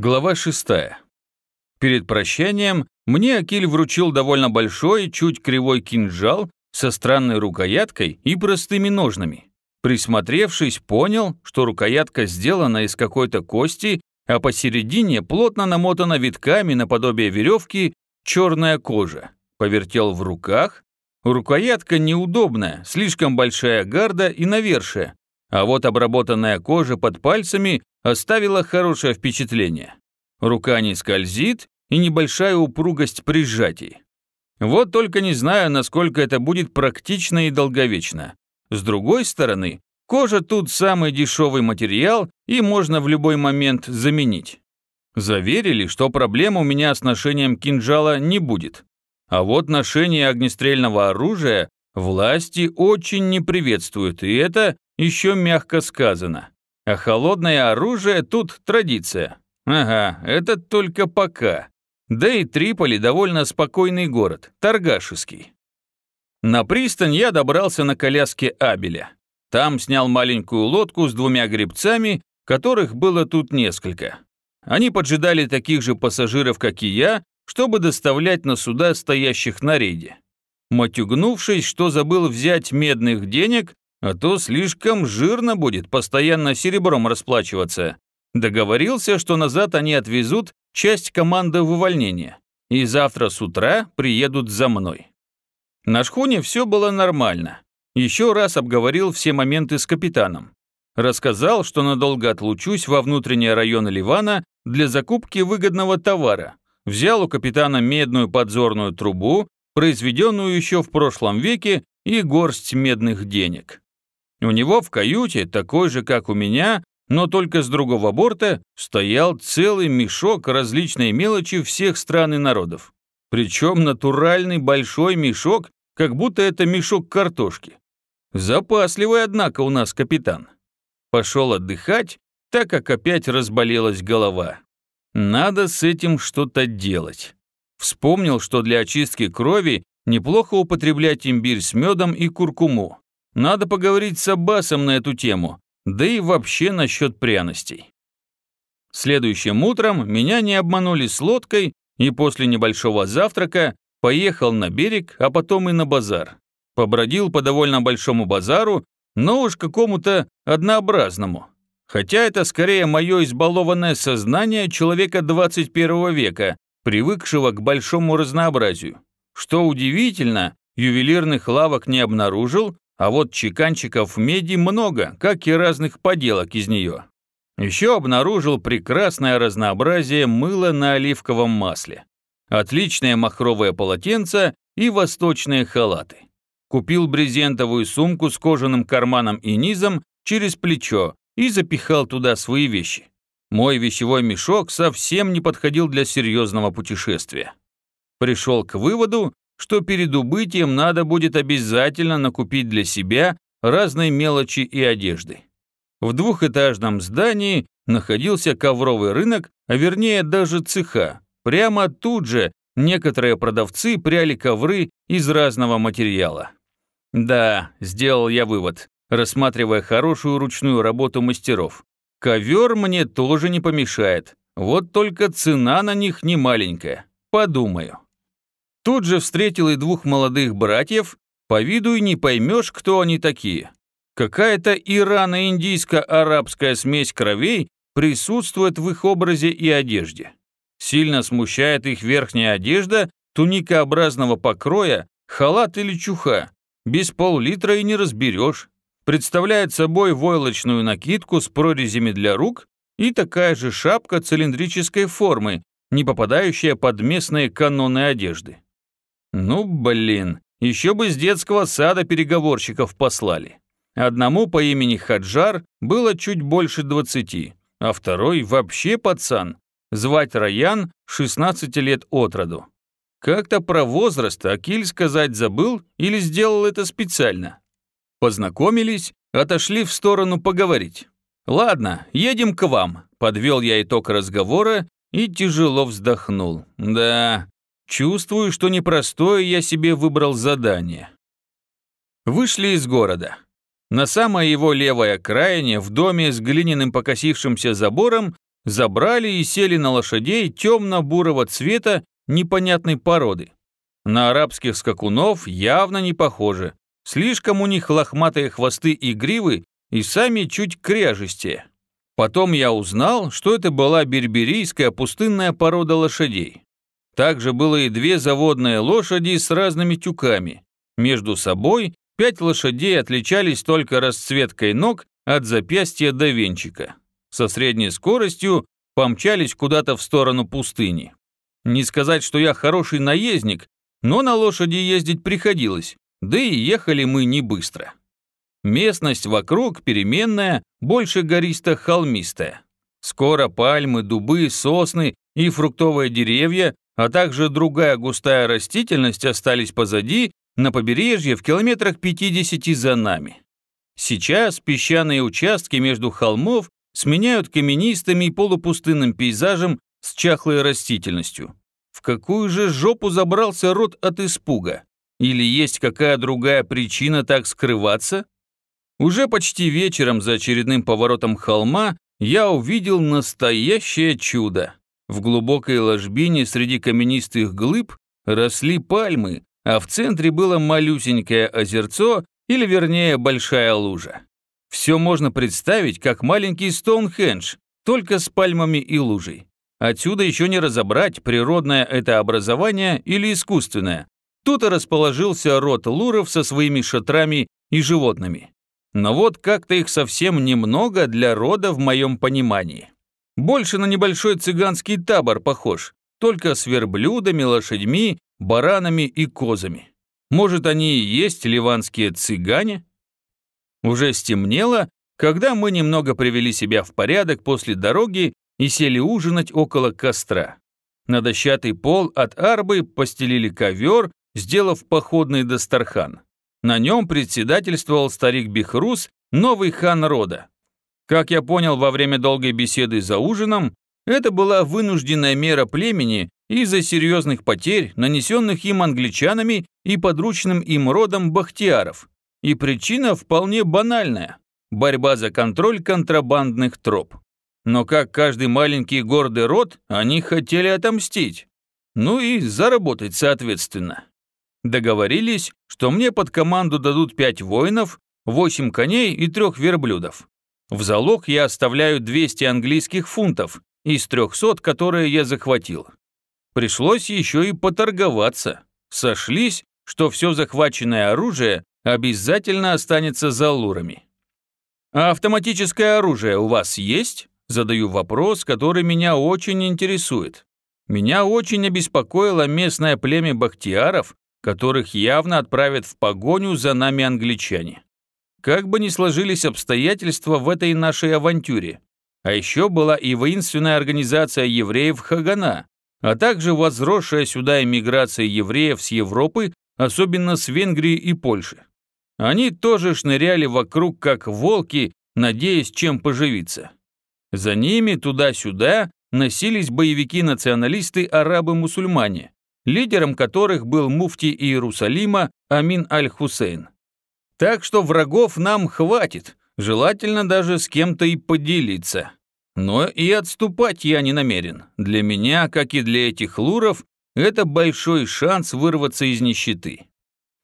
Глава 6. Перед прощанием мне Акиль вручил довольно большой, чуть кривой кинжал со странной рукояткой и простыми ножнами. Присмотревшись, понял, что рукоятка сделана из какой-то кости, а посередине плотно намотана витками наподобие веревки черная кожа. Повертел в руках. Рукоятка неудобная, слишком большая гарда и навершие, а вот обработанная кожа под пальцами оставила хорошее впечатление. Рука не скользит и небольшая упругость при сжатии. Вот только не знаю, насколько это будет практично и долговечно. С другой стороны, кожа тут самый дешевый материал и можно в любой момент заменить. Заверили, что проблем у меня с ношением кинжала не будет. А вот ношение огнестрельного оружия власти очень не приветствуют, и это еще мягко сказано. А холодное оружие тут традиция. Ага, это только пока. Да и Триполи довольно спокойный город, торгашеский. На пристань я добрался на коляске Абеля. Там снял маленькую лодку с двумя гребцами, которых было тут несколько. Они поджидали таких же пассажиров, как и я, чтобы доставлять на суда, стоящих на рейде. Матюгнувшись, что забыл взять медных денег, а то слишком жирно будет постоянно серебром расплачиваться. Договорился, что назад они отвезут часть команды в увольнение, и завтра с утра приедут за мной. На шхуне все было нормально. Еще раз обговорил все моменты с капитаном. Рассказал, что надолго отлучусь во внутренние районы Ливана для закупки выгодного товара. Взял у капитана медную подзорную трубу, произведенную еще в прошлом веке, и горсть медных денег. У него в каюте, такой же, как у меня, но только с другого борта, стоял целый мешок различной мелочи всех стран и народов. Причем натуральный большой мешок, как будто это мешок картошки. Запасливый, однако, у нас капитан. Пошел отдыхать, так как опять разболелась голова. Надо с этим что-то делать. Вспомнил, что для очистки крови неплохо употреблять имбирь с медом и куркуму. Надо поговорить с Аббасом на эту тему, да и вообще насчет пряностей. Следующим утром меня не обманули с лодкой, и после небольшого завтрака поехал на берег, а потом и на базар. Побродил по довольно большому базару, но уж какому-то однообразному. Хотя это скорее мое избалованное сознание человека 21 века, привыкшего к большому разнообразию. Что удивительно, ювелирных лавок не обнаружил, а вот чеканчиков меди много, как и разных поделок из нее. Еще обнаружил прекрасное разнообразие мыла на оливковом масле. Отличное махровое полотенце и восточные халаты. Купил брезентовую сумку с кожаным карманом и низом через плечо и запихал туда свои вещи. Мой вещевой мешок совсем не подходил для серьезного путешествия. Пришел к выводу, что перед убытием надо будет обязательно накупить для себя разной мелочи и одежды. В двухэтажном здании находился ковровый рынок, а вернее даже цеха. Прямо тут же некоторые продавцы пряли ковры из разного материала. Да, сделал я вывод, рассматривая хорошую ручную работу мастеров. Ковер мне тоже не помешает, вот только цена на них не маленькая. Подумаю. Тут же встретил и двух молодых братьев, по виду и не поймешь, кто они такие. Какая-то ирано-индийско-арабская смесь кровей присутствует в их образе и одежде. Сильно смущает их верхняя одежда, туникообразного покроя, халат или чуха. Без пол-литра и не разберешь. Представляет собой войлочную накидку с прорезями для рук и такая же шапка цилиндрической формы, не попадающая под местные каноны одежды. Ну, блин, еще бы с детского сада переговорщиков послали. Одному по имени Хаджар было чуть больше двадцати, а второй вообще пацан. Звать Раян, 16 лет от роду. Как-то про возраст Акиль сказать забыл или сделал это специально. Познакомились, отошли в сторону поговорить. «Ладно, едем к вам», – подвел я итог разговора и тяжело вздохнул. «Да, Чувствую, что непростое я себе выбрал задание. Вышли из города. На самой его левой окраине, в доме с глиняным покосившимся забором, забрали и сели на лошадей темно-бурого цвета непонятной породы. На арабских скакунов явно не похоже. Слишком у них лохматые хвосты и гривы, и сами чуть кряжестее. Потом я узнал, что это была берберийская пустынная порода лошадей. Также было и две заводные лошади с разными тюками. Между собой пять лошадей отличались только расцветкой ног от запястья до венчика. Со средней скоростью помчались куда-то в сторону пустыни. Не сказать, что я хороший наездник, но на лошади ездить приходилось, да и ехали мы не быстро. Местность вокруг переменная, больше гористо-холмистая. Скоро пальмы, дубы, сосны и фруктовые деревья, а также другая густая растительность остались позади, на побережье в километрах 50 за нами. Сейчас песчаные участки между холмов сменяют каменистым и полупустынным пейзажем с чахлой растительностью. В какую же жопу забрался рот от испуга? Или есть какая другая причина так скрываться? Уже почти вечером за очередным поворотом холма я увидел настоящее чудо. В глубокой ложбине среди каменистых глыб росли пальмы, а в центре было малюсенькое озерцо, или вернее большая лужа. Все можно представить как маленький Стоунхендж, только с пальмами и лужей. Отсюда еще не разобрать, природное это образование или искусственное. Тут и расположился род луров со своими шатрами и животными. Но вот как-то их совсем немного для рода в моем понимании. Больше на небольшой цыганский табор похож, только с верблюдами, лошадьми, баранами и козами. Может, они и есть ливанские цыгане? Уже стемнело, когда мы немного привели себя в порядок после дороги и сели ужинать около костра. На дощатый пол от арбы постелили ковер, сделав походный дастархан. На нем председательствовал старик Бихрус, новый хан рода. Как я понял во время долгой беседы за ужином, это была вынужденная мера племени из-за серьезных потерь, нанесенных им англичанами и подручным им родом бахтиаров. И причина вполне банальная – борьба за контроль контрабандных троп. Но как каждый маленький гордый род, они хотели отомстить. Ну и заработать соответственно. Договорились, что мне под команду дадут пять воинов, восемь коней и трех верблюдов. В залог я оставляю 200 английских фунтов из 300, которые я захватил. Пришлось еще и поторговаться. Сошлись, что все захваченное оружие обязательно останется за лурами. «А автоматическое оружие у вас есть?» Задаю вопрос, который меня очень интересует. Меня очень обеспокоило местное племя бахтиаров, которых явно отправят в погоню за нами англичане. Как бы ни сложились обстоятельства в этой нашей авантюре. А еще была и воинственная организация евреев Хагана, а также возросшая сюда эмиграция евреев с Европы, особенно с Венгрии и Польши. Они тоже шныряли вокруг как волки, надеясь чем поживиться. За ними туда-сюда носились боевики-националисты арабы-мусульмане, лидером которых был муфти Иерусалима Амин Аль-Хусейн. Так что врагов нам хватит, желательно даже с кем-то и поделиться. Но и отступать я не намерен. Для меня, как и для этих луров, это большой шанс вырваться из нищеты.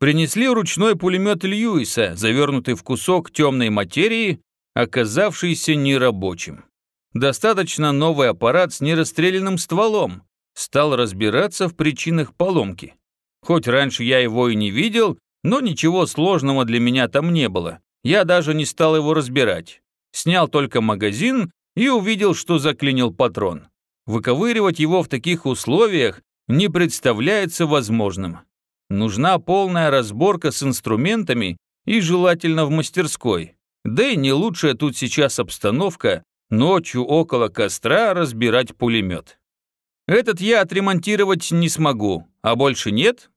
Принесли ручной пулемет Льюиса, завернутый в кусок темной материи, оказавшийся нерабочим. Достаточно новый аппарат с нерастрелянным стволом, стал разбираться в причинах поломки. Хоть раньше я его и не видел, но ничего сложного для меня там не было. Я даже не стал его разбирать. Снял только магазин и увидел, что заклинил патрон. Выковыривать его в таких условиях не представляется возможным. Нужна полная разборка с инструментами и желательно в мастерской. Да и не лучшая тут сейчас обстановка ночью около костра разбирать пулемет. Этот я отремонтировать не смогу, а больше нет?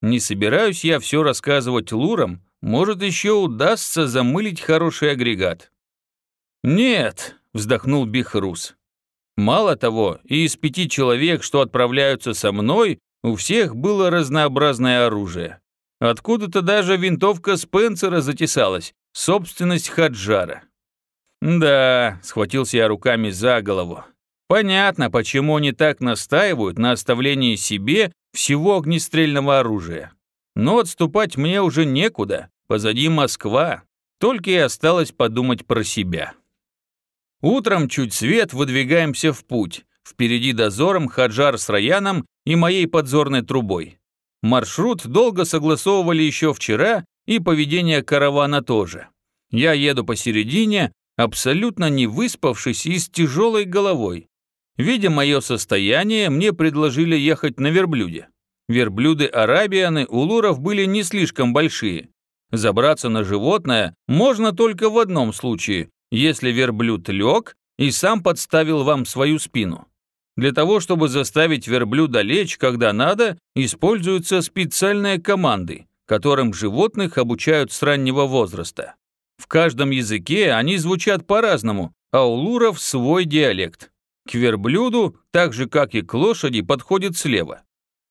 Не собираюсь я все рассказывать лурам, может еще удастся замылить хороший агрегат. Нет, вздохнул Бихрус. Мало того, и из пяти человек, что отправляются со мной, у всех было разнообразное оружие. Откуда-то даже винтовка Спенсера затесалась, собственность Хаджара. Да, схватился я руками за голову. Понятно, почему они так настаивают на оставлении себе всего огнестрельного оружия. Но отступать мне уже некуда, позади Москва, только и осталось подумать про себя. Утром чуть свет выдвигаемся в путь. Впереди дозором Хаджар с Раяном и моей подзорной трубой. Маршрут долго согласовывали еще вчера, и поведение каравана тоже. Я еду посередине, абсолютно не выспавшись и с тяжелой головой. Видя мое состояние, мне предложили ехать на верблюде. Верблюды Арабианы у луров были не слишком большие. Забраться на животное можно только в одном случае, если верблюд лег и сам подставил вам свою спину. Для того, чтобы заставить верблюда лечь, когда надо, используются специальные команды, которым животных обучают с раннего возраста. В каждом языке они звучат по-разному, а у луров свой диалект. К верблюду, так же как и к лошади, подходит слева.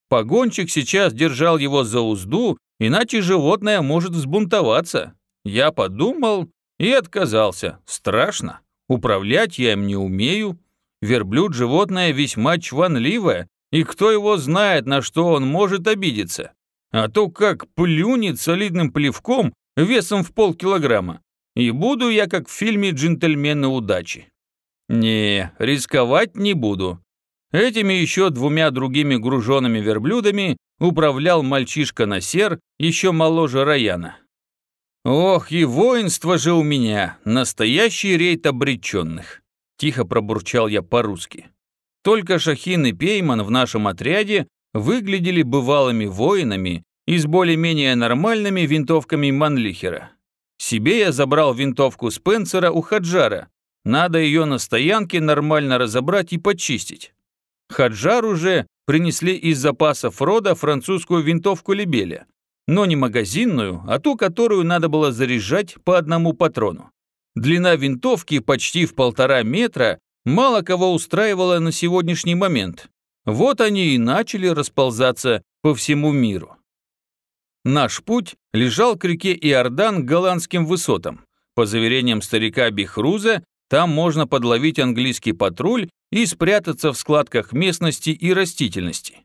Погонщик сейчас держал его за узду, иначе животное может взбунтоваться. Я подумал и отказался. Страшно. Управлять я им не умею. Верблюд – животное весьма чванливое, и кто его знает, на что он может обидеться. А то как плюнет солидным плевком весом в полкилограмма. И буду я как в фильме «Джентльмены удачи». Не, рисковать не буду. Этими еще двумя другими груженными верблюдами управлял мальчишка Насер, еще моложе Раяна. Ох, и воинство же у меня, настоящий рейд обреченных. Тихо пробурчал я по-русски. Только Шахин и Пейман в нашем отряде выглядели бывалыми воинами и с более-менее нормальными винтовками Манлихера. Себе я забрал винтовку Спенсера у Хаджара. Надо ее на стоянке нормально разобрать и почистить. Хаджар уже принесли из запасов рода французскую винтовку Лебеля, но не магазинную, а ту, которую надо было заряжать по одному патрону. Длина винтовки почти в полтора метра мало кого устраивала на сегодняшний момент. Вот они и начали расползаться по всему миру. Наш путь лежал к реке Иордан к голландским высотам. По заверениям старика Бихруза, там можно подловить английский патруль и спрятаться в складках местности и растительности.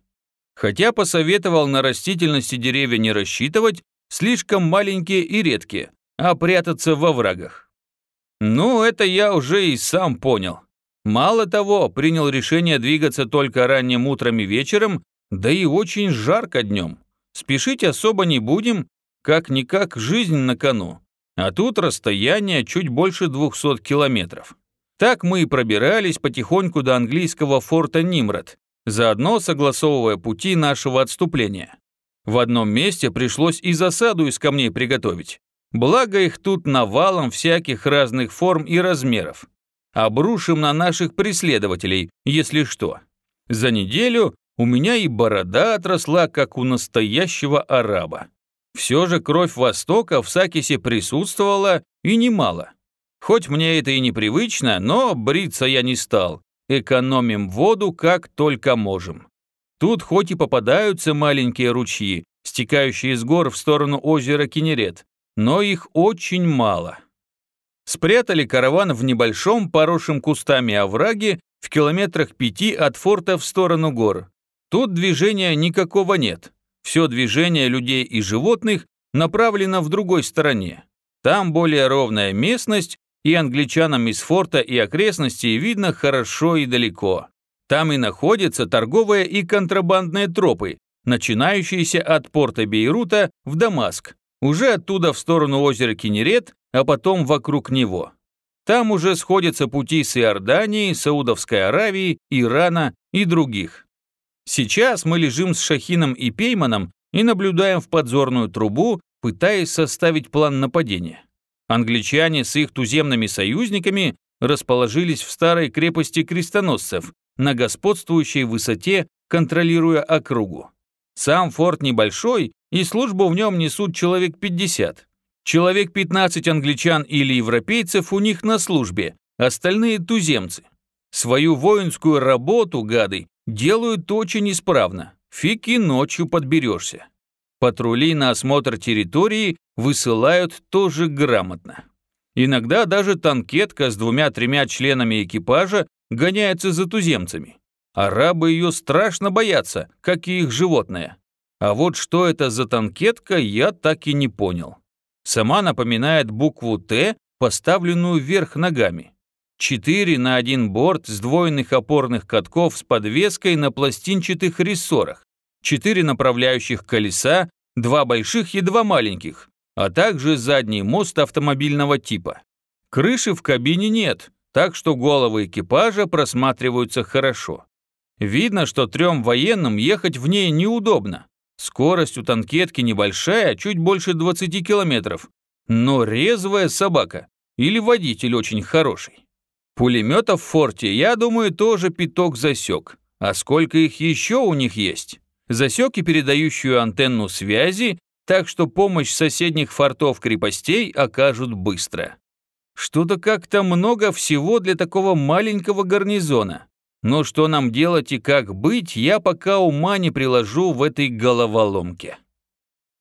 Хотя посоветовал на растительности деревья не рассчитывать, слишком маленькие и редкие, а прятаться во врагах. Ну, это я уже и сам понял. Мало того, принял решение двигаться только ранним утром и вечером, да и очень жарко днем. Спешить особо не будем, как-никак жизнь на кону. А тут расстояние чуть больше 200 километров. Так мы и пробирались потихоньку до английского форта Нимрод, заодно согласовывая пути нашего отступления. В одном месте пришлось и засаду из камней приготовить. Благо их тут навалом всяких разных форм и размеров. Обрушим на наших преследователей, если что. За неделю у меня и борода отросла, как у настоящего араба. Все же кровь Востока в Сакисе присутствовала и немало. Хоть мне это и непривычно, но бриться я не стал. Экономим воду как только можем. Тут хоть и попадаются маленькие ручьи, стекающие с гор в сторону озера Кинерет, но их очень мало. Спрятали караван в небольшом, поросшем кустами овраге в километрах пяти от форта в сторону гор. Тут движения никакого нет. Все движение людей и животных направлено в другой стороне. Там более ровная местность, и англичанам из форта и окрестностей видно хорошо и далеко. Там и находятся торговые и контрабандные тропы, начинающиеся от порта Бейрута в Дамаск, уже оттуда в сторону озера Кинерет, а потом вокруг него. Там уже сходятся пути с Иорданией, Саудовской Аравией, Ирана и других. Сейчас мы лежим с Шахином и Пейманом и наблюдаем в подзорную трубу, пытаясь составить план нападения. Англичане с их туземными союзниками расположились в старой крепости крестоносцев на господствующей высоте, контролируя округу. Сам форт небольшой, и службу в нем несут человек 50. Человек 15 англичан или европейцев у них на службе, остальные туземцы. Свою воинскую работу, гады, делают очень исправно. Фиг и ночью подберешься. Патрули на осмотр территории высылают тоже грамотно. Иногда даже танкетка с двумя-тремя членами экипажа гоняется за туземцами. Арабы ее страшно боятся, как и их животное. А вот что это за танкетка, я так и не понял. Сама напоминает букву «Т», поставленную вверх ногами. Четыре на один борт сдвоенных опорных катков с подвеской на пластинчатых рессорах, четыре направляющих колеса, два больших и два маленьких, а также задний мост автомобильного типа. Крыши в кабине нет, так что головы экипажа просматриваются хорошо. Видно, что трем военным ехать в ней неудобно. Скорость у танкетки небольшая, чуть больше 20 километров. Но резвая собака. Или водитель очень хороший. Пулеметов в форте, я думаю, тоже пяток засек. А сколько их еще у них есть? Засек и передающую антенну связи, так что помощь соседних фортов крепостей окажут быстро. Что-то как-то много всего для такого маленького гарнизона. Но что нам делать и как быть, я пока ума не приложу в этой головоломке.